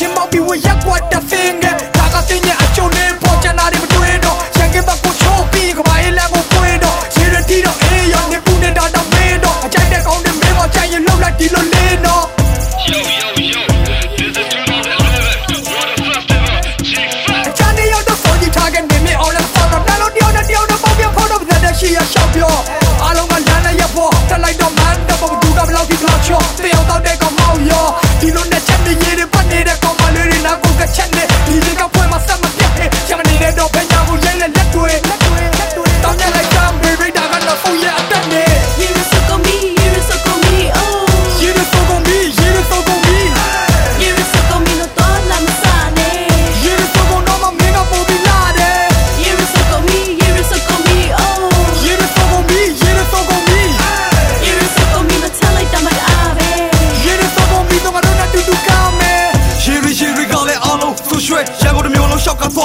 chimba ubiwe yakwa tafinge taka tinye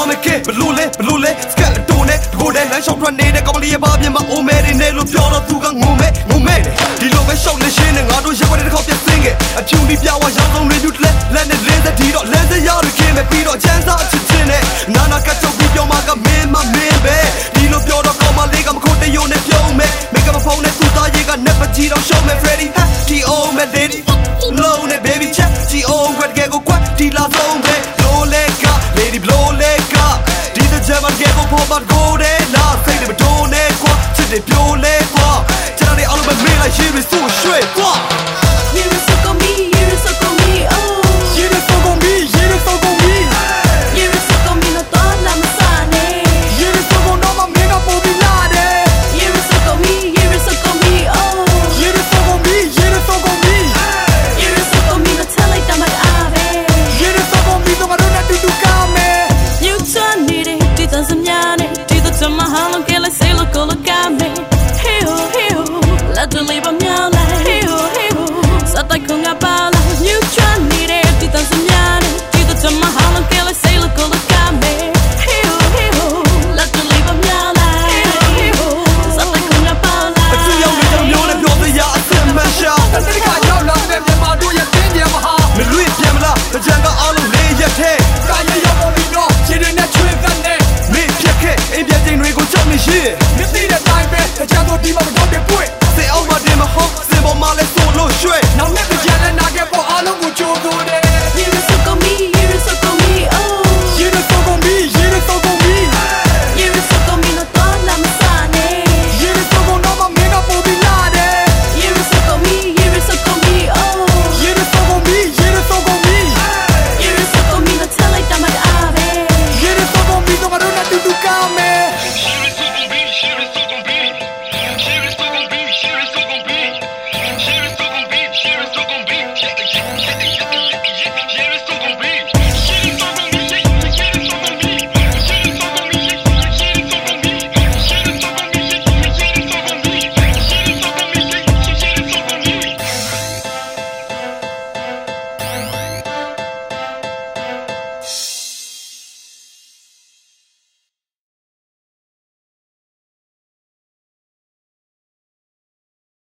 မကဲဘလို့လဲဘလို့လဲစကက်အတိုးနဲ့တကိုယ်တည်းလမ်းလျှောက်ထွက်နေတဲ့ကောင်မလေးရဲ့ဘာပြင်မအိုမဲတွေနဲ့လို့ပြောတော့သူကငုံမဲငုံမဲတယ်ဒီလိုပဲရှောက်နေရှင်းနဲ့ငါတို့ရက်ွက်တဲ့တစ်ခေါက်ပြတ်စင်းခဲ့အချူဒီပြဝါရောင်းဆုံးတွေပြုတ်လက်လက်နဲ့လင်းသက်ဒီတော့လမ်းစရာတွေခင်းမဲ့ပြီးတော့ချမ်းသာအချစ်ချင်းနဲ့နာနာကချုပ်ပြီးပြောမှကမင်းမမင်းပဲဒီလိုပြောတော့ကောင်မလေးကမခုတ်တရုံနဲ့ပြုံးမဲမိကမဖုံးနဲ့သူသားရဲ့ကနဲ့ပကြီးတော့ရှောက်မဲ Freddy ဟာ T.O. မဲ Lady Low နဲ့ Baby Chat T.O. ခွက်ကဲကိုခွက်ဒီလာဆုံး poor but golden